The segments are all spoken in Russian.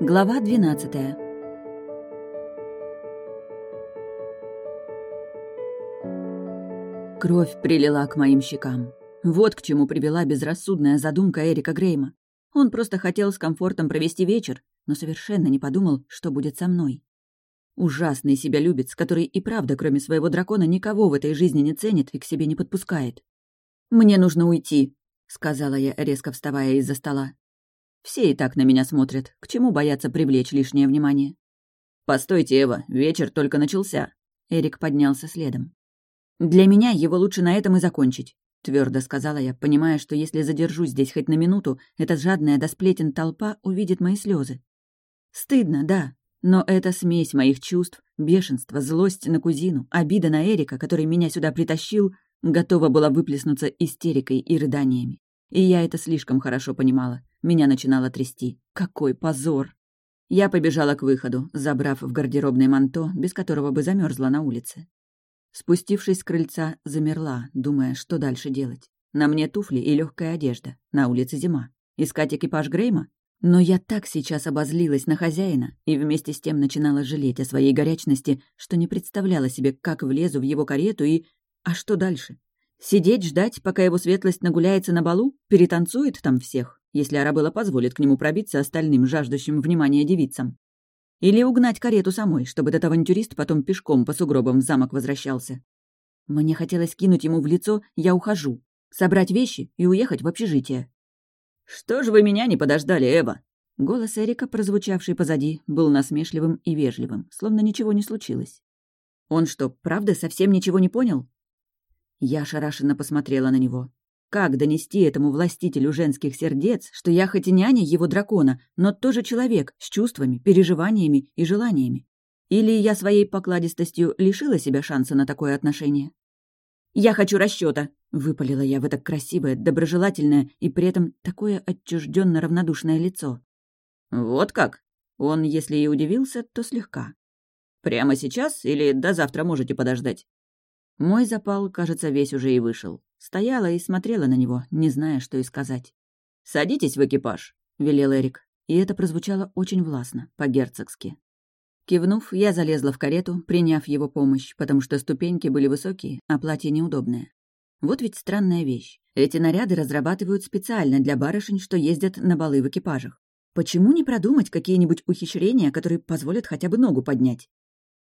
Глава 12 Кровь прилила к моим щекам. Вот к чему привела безрассудная задумка Эрика Грейма. Он просто хотел с комфортом провести вечер, но совершенно не подумал, что будет со мной. Ужасный себялюбец, который и правда, кроме своего дракона, никого в этой жизни не ценит и к себе не подпускает. «Мне нужно уйти», — сказала я, резко вставая из-за стола. Все и так на меня смотрят. К чему бояться привлечь лишнее внимание? «Постойте, Эва, вечер только начался». Эрик поднялся следом. «Для меня его лучше на этом и закончить», — твердо сказала я, понимая, что если задержусь здесь хоть на минуту, эта жадная до сплетен толпа увидит мои слезы. Стыдно, да, но это смесь моих чувств, бешенство, злость на кузину, обида на Эрика, который меня сюда притащил, готова была выплеснуться истерикой и рыданиями. И я это слишком хорошо понимала. Меня начинало трясти. Какой позор! Я побежала к выходу, забрав в гардеробное манто, без которого бы замерзла на улице. Спустившись с крыльца, замерла, думая, что дальше делать. На мне туфли и легкая одежда. На улице зима. Искать экипаж Грейма? Но я так сейчас обозлилась на хозяина и вместе с тем начинала жалеть о своей горячности, что не представляла себе, как влезу в его карету и... А что дальше? Сидеть, ждать, пока его светлость нагуляется на балу, перетанцует там всех, если Арабелла позволит к нему пробиться остальным жаждущим внимания девицам. Или угнать карету самой, чтобы этот авантюрист потом пешком по сугробам в замок возвращался. Мне хотелось кинуть ему в лицо «я ухожу», собрать вещи и уехать в общежитие. «Что ж вы меня не подождали, Эва?» Голос Эрика, прозвучавший позади, был насмешливым и вежливым, словно ничего не случилось. Он что, правда совсем ничего не понял? Я ошарашенно посмотрела на него. Как донести этому властителю женских сердец, что я хоть и няня его дракона, но тоже человек с чувствами, переживаниями и желаниями? Или я своей покладистостью лишила себя шанса на такое отношение? «Я хочу расчета, выпалила я в это красивое, доброжелательное и при этом такое отчужденно равнодушное лицо. «Вот как?» Он, если и удивился, то слегка. «Прямо сейчас или до завтра можете подождать?» Мой запал, кажется, весь уже и вышел. Стояла и смотрела на него, не зная, что и сказать. «Садитесь в экипаж», — велел Эрик, и это прозвучало очень властно, по-герцогски. Кивнув, я залезла в карету, приняв его помощь, потому что ступеньки были высокие, а платье неудобное. Вот ведь странная вещь. Эти наряды разрабатывают специально для барышень, что ездят на балы в экипажах. Почему не продумать какие-нибудь ухищрения, которые позволят хотя бы ногу поднять?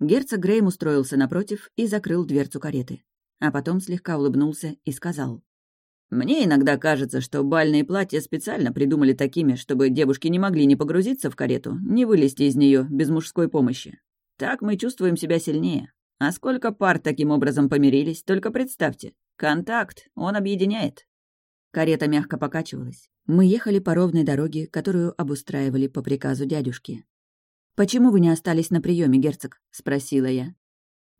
Герцог Грейм устроился напротив и закрыл дверцу кареты. А потом слегка улыбнулся и сказал. «Мне иногда кажется, что бальные платья специально придумали такими, чтобы девушки не могли не погрузиться в карету, не вылезти из нее без мужской помощи. Так мы чувствуем себя сильнее. А сколько пар таким образом помирились, только представьте. Контакт, он объединяет». Карета мягко покачивалась. Мы ехали по ровной дороге, которую обустраивали по приказу дядюшки. «Почему вы не остались на приеме, герцог?» — спросила я.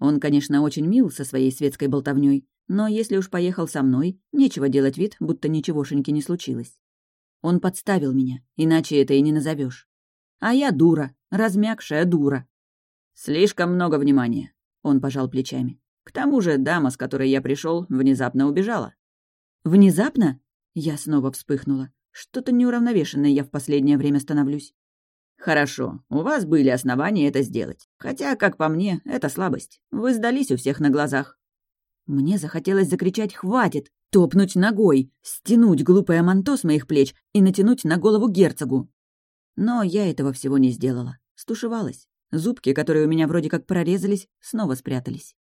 Он, конечно, очень мил со своей светской болтовней, но если уж поехал со мной, нечего делать вид, будто ничегошеньки не случилось. Он подставил меня, иначе это и не назовешь. А я дура, размягшая дура. Слишком много внимания, он пожал плечами. К тому же дама, с которой я пришел, внезапно убежала. Внезапно? Я снова вспыхнула. Что-то неуравновешенное я в последнее время становлюсь. «Хорошо, у вас были основания это сделать. Хотя, как по мне, это слабость. Вы сдались у всех на глазах». Мне захотелось закричать «Хватит!», топнуть ногой, стянуть глупое манто с моих плеч и натянуть на голову герцогу. Но я этого всего не сделала. Стушевалась. Зубки, которые у меня вроде как прорезались, снова спрятались.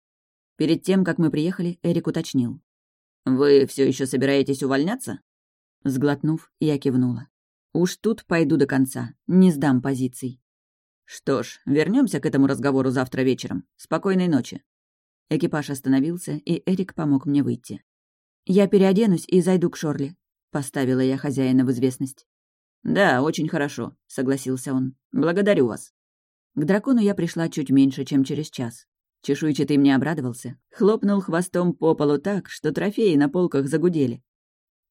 Перед тем, как мы приехали, Эрик уточнил. «Вы все еще собираетесь увольняться?» Сглотнув, я кивнула. Уж тут пойду до конца, не сдам позиций. Что ж, вернемся к этому разговору завтра вечером. Спокойной ночи. Экипаж остановился, и Эрик помог мне выйти. «Я переоденусь и зайду к Шорли», — поставила я хозяина в известность. «Да, очень хорошо», — согласился он. «Благодарю вас». К дракону я пришла чуть меньше, чем через час. Чешуйчатый мне обрадовался, хлопнул хвостом по полу так, что трофеи на полках загудели.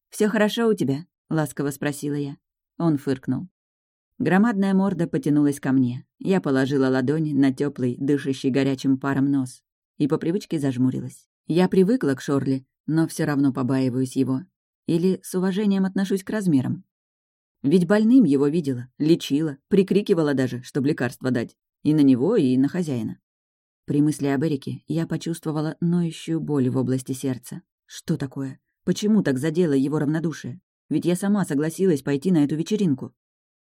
Все хорошо у тебя?» — ласково спросила я. Он фыркнул. Громадная морда потянулась ко мне. Я положила ладонь на теплый, дышащий горячим паром нос и по привычке зажмурилась. Я привыкла к Шорли, но все равно побаиваюсь его. Или с уважением отношусь к размерам. Ведь больным его видела, лечила, прикрикивала даже, чтобы лекарство дать. И на него, и на хозяина. При мысли об Эрике я почувствовала ноющую боль в области сердца. Что такое? Почему так задело его равнодушие? Ведь я сама согласилась пойти на эту вечеринку.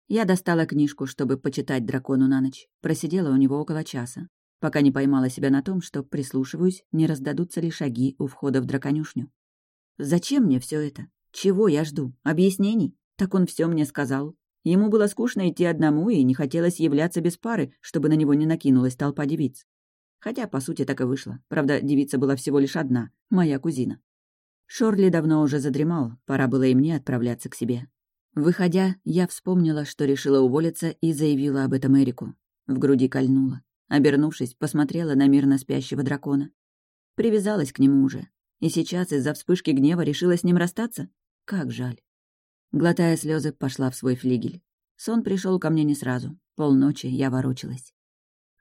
Я достала книжку, чтобы почитать дракону на ночь. Просидела у него около часа, пока не поймала себя на том, что прислушиваюсь, не раздадутся ли шаги у входа в драконюшню. Зачем мне все это? Чего я жду? Объяснений? Так он все мне сказал. Ему было скучно идти одному, и не хотелось являться без пары, чтобы на него не накинулась толпа девиц. Хотя, по сути, так и вышло. Правда, девица была всего лишь одна — моя кузина. Шорли давно уже задремал, пора было и мне отправляться к себе. Выходя, я вспомнила, что решила уволиться и заявила об этом Эрику. В груди кольнула. Обернувшись, посмотрела на мирно спящего дракона. Привязалась к нему уже. И сейчас из-за вспышки гнева решила с ним расстаться? Как жаль. Глотая слезы, пошла в свой флигель. Сон пришел ко мне не сразу. Полночи я ворочалась.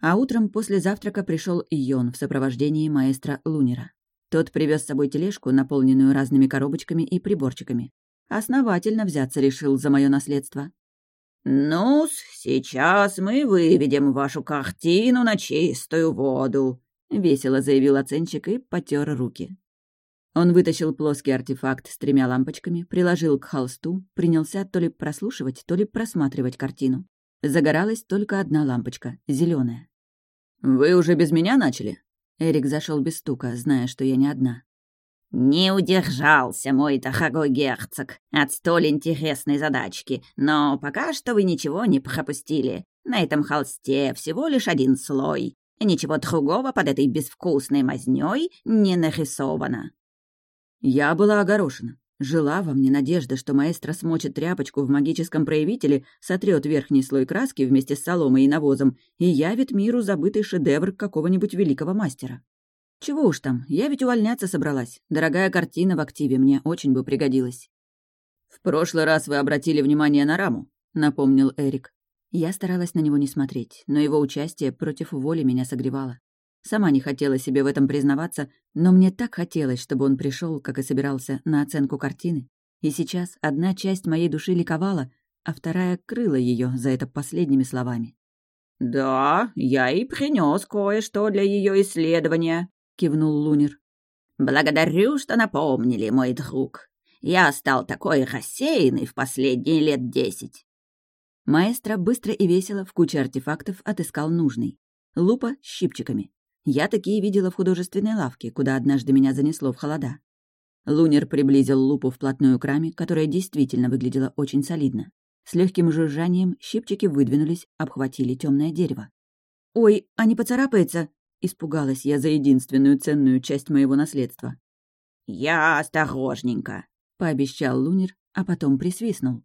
А утром после завтрака пришел Йон в сопровождении маэстро Лунера. Тот привез с собой тележку, наполненную разными коробочками и приборчиками. Основательно взяться решил за мое наследство. ну сейчас мы выведем вашу картину на чистую воду», — весело заявил оценщик и потер руки. Он вытащил плоский артефакт с тремя лампочками, приложил к холсту, принялся то ли прослушивать, то ли просматривать картину. Загоралась только одна лампочка, зеленая. «Вы уже без меня начали?» Эрик зашел без стука, зная, что я не одна. «Не удержался, мой дорогой герцог, от столь интересной задачки, но пока что вы ничего не пропустили. На этом холсте всего лишь один слой. Ничего другого под этой безвкусной мазнёй не нарисовано». Я была огорошена. Жила во мне надежда, что маэстро смочит тряпочку в магическом проявителе, сотрет верхний слой краски вместе с соломой и навозом и явит миру забытый шедевр какого-нибудь великого мастера. Чего уж там, я ведь увольняться собралась. Дорогая картина в активе мне очень бы пригодилась. «В прошлый раз вы обратили внимание на раму», — напомнил Эрик. Я старалась на него не смотреть, но его участие против воли меня согревало. Сама не хотела себе в этом признаваться, но мне так хотелось, чтобы он пришел, как и собирался, на оценку картины. И сейчас одна часть моей души ликовала, а вторая крыла ее за это последними словами. «Да, я и принес кое-что для ее исследования», — кивнул Лунер. «Благодарю, что напомнили, мой друг. Я стал такой рассеянный в последние лет десять». Маэстро быстро и весело в куче артефактов отыскал нужный. Лупа с щипчиками. Я такие видела в художественной лавке, куда однажды меня занесло в холода. Лунер приблизил лупу вплотную к раме, которая действительно выглядела очень солидно. С легким жужжанием щипчики выдвинулись, обхватили темное дерево. «Ой, а не поцарапается?» — испугалась я за единственную ценную часть моего наследства. «Я осторожненько», — пообещал Лунер, а потом присвистнул.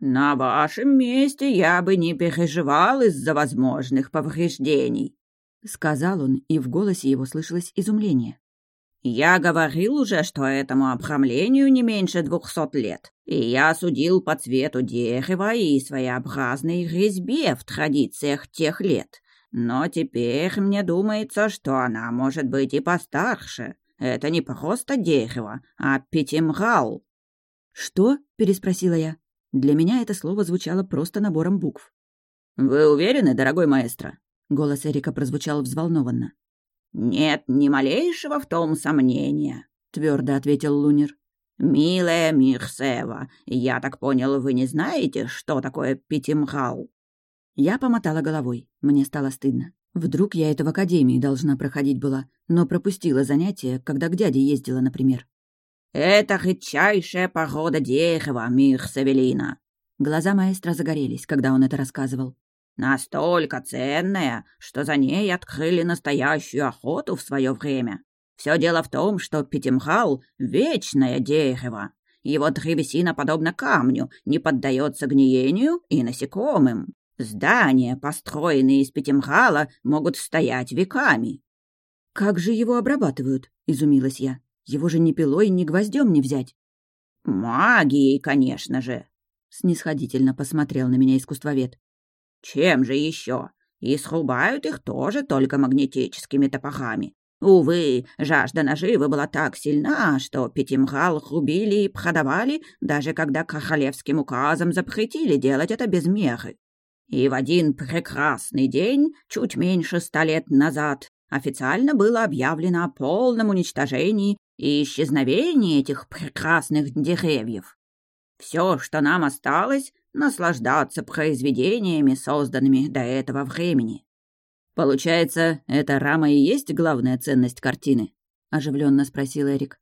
«На вашем месте я бы не переживал из-за возможных повреждений. — сказал он, и в голосе его слышалось изумление. «Я говорил уже, что этому обрамлению не меньше двухсот лет, и я судил по цвету дерева и своеобразной резьбе в традициях тех лет. Но теперь мне думается, что она может быть и постарше. Это не просто дерево, а пятимгал». «Что?» — переспросила я. Для меня это слово звучало просто набором букв. «Вы уверены, дорогой маэстро?» Голос Эрика прозвучал взволнованно. «Нет ни малейшего в том сомнения», — твердо ответил Лунер. «Милая Мирсева, я так понял, вы не знаете, что такое Питимхау?» Я помотала головой. Мне стало стыдно. Вдруг я это в академии должна проходить была, но пропустила занятия, когда к дяде ездила, например. «Это редчайшая порода дерева, Мир Савелина!» Глаза маэстро загорелись, когда он это рассказывал. Настолько ценная, что за ней открыли настоящую охоту в свое время. Все дело в том, что Петимхал — вечное дерево. Его древесина, подобно камню, не поддается гниению и насекомым. Здания, построенные из Петимхала, могут стоять веками. «Как же его обрабатывают?» — изумилась я. «Его же ни пилой, ни гвоздем не взять». «Магией, конечно же», — снисходительно посмотрел на меня искусствовед. Чем же еще? И срубают их тоже только магнетическими топорами. Увы, жажда наживы была так сильна, что Пятимгал убили и продавали, даже когда королевским указом запретили делать это без меры. И в один прекрасный день, чуть меньше ста лет назад, официально было объявлено о полном уничтожении и исчезновении этих прекрасных деревьев. Все, что нам осталось, наслаждаться произведениями, созданными до этого времени. «Получается, эта рама и есть главная ценность картины?» — оживленно спросил Эрик.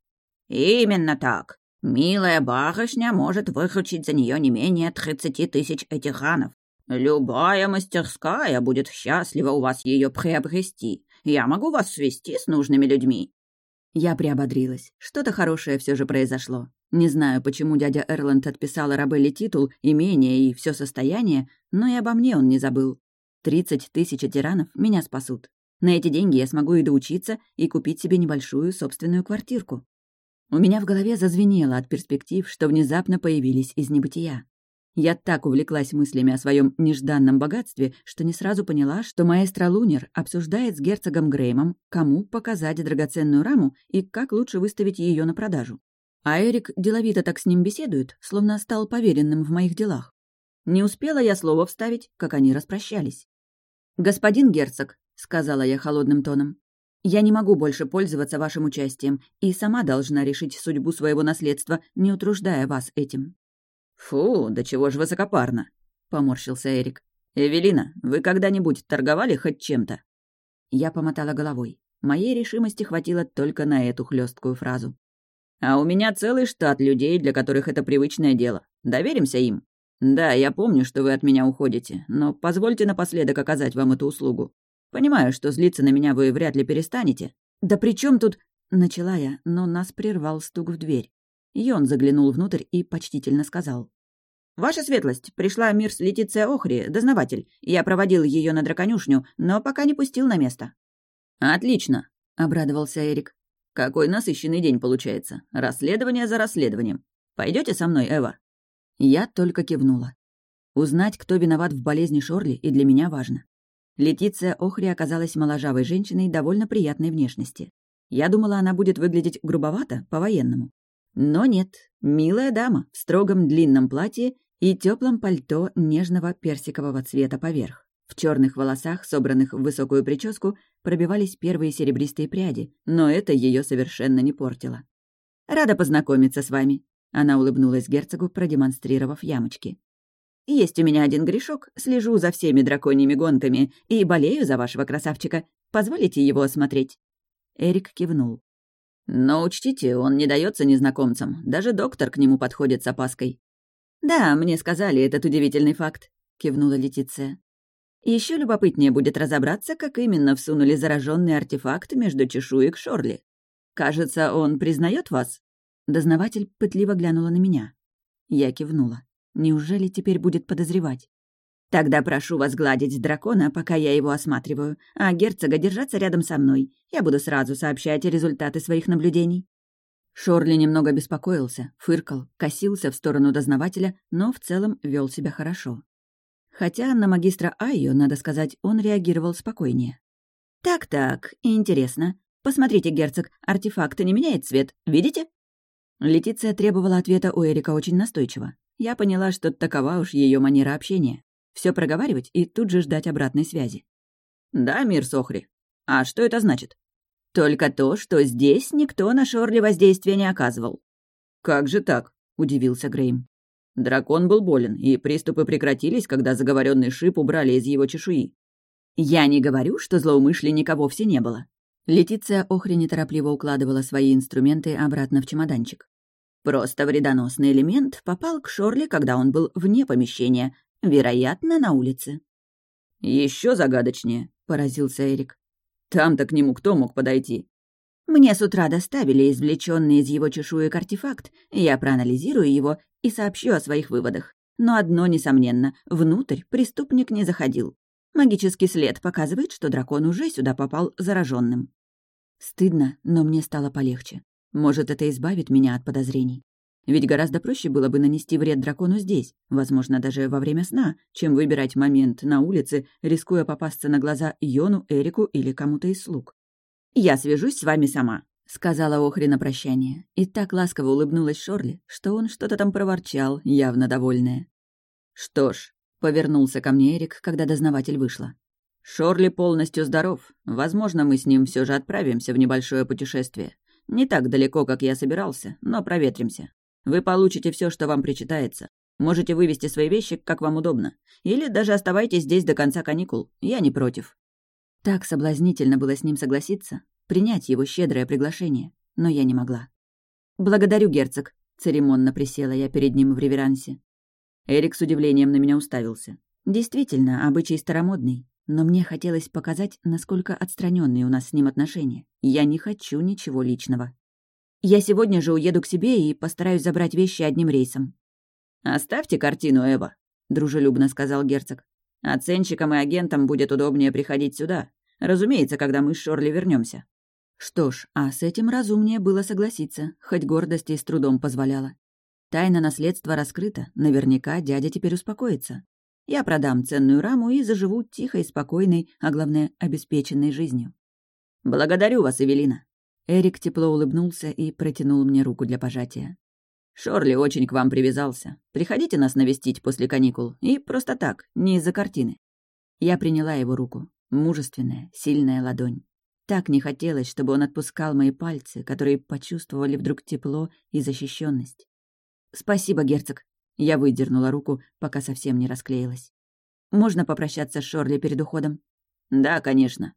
«Именно так. Милая барышня может выручить за нее не менее тридцати тысяч этиханов. Любая мастерская будет счастлива у вас ее приобрести. Я могу вас свести с нужными людьми». Я приободрилась. Что-то хорошее все же произошло. Не знаю, почему дядя Эрланд отписал Арабелле титул, имение и все состояние, но и обо мне он не забыл. Тридцать тысяч тиранов меня спасут. На эти деньги я смогу и доучиться, и купить себе небольшую собственную квартирку. У меня в голове зазвенело от перспектив, что внезапно появились из небытия. Я так увлеклась мыслями о своем нежданном богатстве, что не сразу поняла, что маэстро Лунер обсуждает с герцогом Греймом, кому показать драгоценную раму и как лучше выставить ее на продажу. А Эрик деловито так с ним беседует, словно стал поверенным в моих делах. Не успела я слова вставить, как они распрощались. «Господин герцог», — сказала я холодным тоном, — «я не могу больше пользоваться вашим участием и сама должна решить судьбу своего наследства, не утруждая вас этим». «Фу, да чего ж высокопарно», — поморщился Эрик. «Эвелина, вы когда-нибудь торговали хоть чем-то?» Я помотала головой. Моей решимости хватило только на эту хлесткую фразу. «А у меня целый штат людей, для которых это привычное дело. Доверимся им?» «Да, я помню, что вы от меня уходите, но позвольте напоследок оказать вам эту услугу. Понимаю, что злиться на меня вы вряд ли перестанете». «Да при чем тут...» — начала я, но нас прервал стук в дверь. Йон заглянул внутрь и почтительно сказал. «Ваша светлость, пришла Мирс Летиция Охри, дознаватель. Я проводил ее на драконюшню, но пока не пустил на место». «Отлично», — обрадовался Эрик. «Какой насыщенный день получается. Расследование за расследованием. Пойдете со мной, Эва?» Я только кивнула. Узнать, кто виноват в болезни Шорли, и для меня важно. Летиция Охри оказалась моложавой женщиной довольно приятной внешности. Я думала, она будет выглядеть грубовато, по-военному. Но нет, милая дама в строгом длинном платье и теплом пальто нежного персикового цвета поверх. В черных волосах, собранных в высокую прическу, пробивались первые серебристые пряди, но это ее совершенно не портило. «Рада познакомиться с вами», она улыбнулась герцогу, продемонстрировав ямочки. «Есть у меня один грешок, слежу за всеми драконьими гонками и болею за вашего красавчика. Позволите его осмотреть?» Эрик кивнул. «Но учтите, он не дается незнакомцам. Даже доктор к нему подходит с опаской». «Да, мне сказали этот удивительный факт», — кивнула Летиция. Еще любопытнее будет разобраться, как именно всунули зараженный артефакт между чешуек Шорли. Кажется, он признает вас?» Дознаватель пытливо глянула на меня. Я кивнула. Неужели теперь будет подозревать? «Тогда прошу вас гладить дракона, пока я его осматриваю, а герцога держаться рядом со мной. Я буду сразу сообщать результаты своих наблюдений». Шорли немного беспокоился, фыркал, косился в сторону дознавателя, но в целом вел себя хорошо. Хотя на магистра Айо, надо сказать, он реагировал спокойнее. «Так-так, интересно. Посмотрите, герцог, артефакт не меняет цвет, видите?» Летиция требовала ответа у Эрика очень настойчиво. Я поняла, что такова уж ее манера общения. Все проговаривать и тут же ждать обратной связи. «Да, мир Сохри. А что это значит?» «Только то, что здесь никто на Шорли воздействия не оказывал». «Как же так?» — удивился Грейм. Дракон был болен, и приступы прекратились, когда заговоренный шип убрали из его чешуи. «Я не говорю, что злоумышленника вовсе не было. Летиция Охри неторопливо укладывала свои инструменты обратно в чемоданчик. Просто вредоносный элемент попал к Шорли, когда он был вне помещения, вероятно, на улице. Еще загадочнее», — поразился Эрик. «Там-то к нему кто мог подойти?» «Мне с утра доставили извлеченный из его чешуек артефакт, я проанализирую его и сообщу о своих выводах. Но одно несомненно, внутрь преступник не заходил. Магический след показывает, что дракон уже сюда попал зараженным. Стыдно, но мне стало полегче. Может, это избавит меня от подозрений. Ведь гораздо проще было бы нанести вред дракону здесь, возможно, даже во время сна, чем выбирать момент на улице, рискуя попасться на глаза Йону, Эрику или кому-то из слуг. «Я свяжусь с вами сама», — сказала Охри на прощание, и так ласково улыбнулась Шорли, что он что-то там проворчал, явно довольная. «Что ж», — повернулся ко мне Эрик, когда дознаватель вышла. «Шорли полностью здоров. Возможно, мы с ним все же отправимся в небольшое путешествие. Не так далеко, как я собирался, но проветримся. Вы получите все, что вам причитается. Можете вывести свои вещи, как вам удобно. Или даже оставайтесь здесь до конца каникул. Я не против». Так соблазнительно было с ним согласиться, принять его щедрое приглашение, но я не могла. «Благодарю, герцог», — церемонно присела я перед ним в реверансе. Эрик с удивлением на меня уставился. Действительно, обычай старомодный, но мне хотелось показать, насколько отстраненные у нас с ним отношения. Я не хочу ничего личного. Я сегодня же уеду к себе и постараюсь забрать вещи одним рейсом. «Оставьте картину, Эва», — дружелюбно сказал герцог. «Оценщикам и агентам будет удобнее приходить сюда. Разумеется, когда мы с Шорли вернемся. Что ж, а с этим разумнее было согласиться, хоть гордости и с трудом позволяла. Тайна наследства раскрыта, наверняка дядя теперь успокоится. Я продам ценную раму и заживу тихой, спокойной, а главное, обеспеченной жизнью. «Благодарю вас, Эвелина». Эрик тепло улыбнулся и протянул мне руку для пожатия. «Шорли очень к вам привязался. Приходите нас навестить после каникул. И просто так, не из-за картины». Я приняла его руку. Мужественная, сильная ладонь. Так не хотелось, чтобы он отпускал мои пальцы, которые почувствовали вдруг тепло и защищенность. «Спасибо, герцог». Я выдернула руку, пока совсем не расклеилась. «Можно попрощаться с Шорли перед уходом?» «Да, конечно».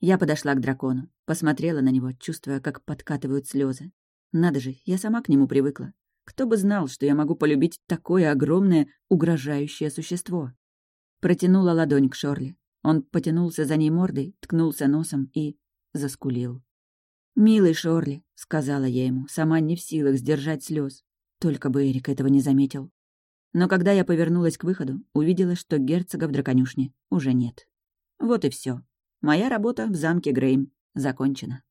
Я подошла к дракону, посмотрела на него, чувствуя, как подкатывают слезы. Надо же, я сама к нему привыкла. Кто бы знал, что я могу полюбить такое огромное, угрожающее существо. Протянула ладонь к Шорли. Он потянулся за ней мордой, ткнулся носом и заскулил. «Милый Шорли», — сказала я ему, сама не в силах сдержать слез. Только бы Эрик этого не заметил. Но когда я повернулась к выходу, увидела, что герцога в драконюшне уже нет. Вот и все. Моя работа в замке Грейм закончена.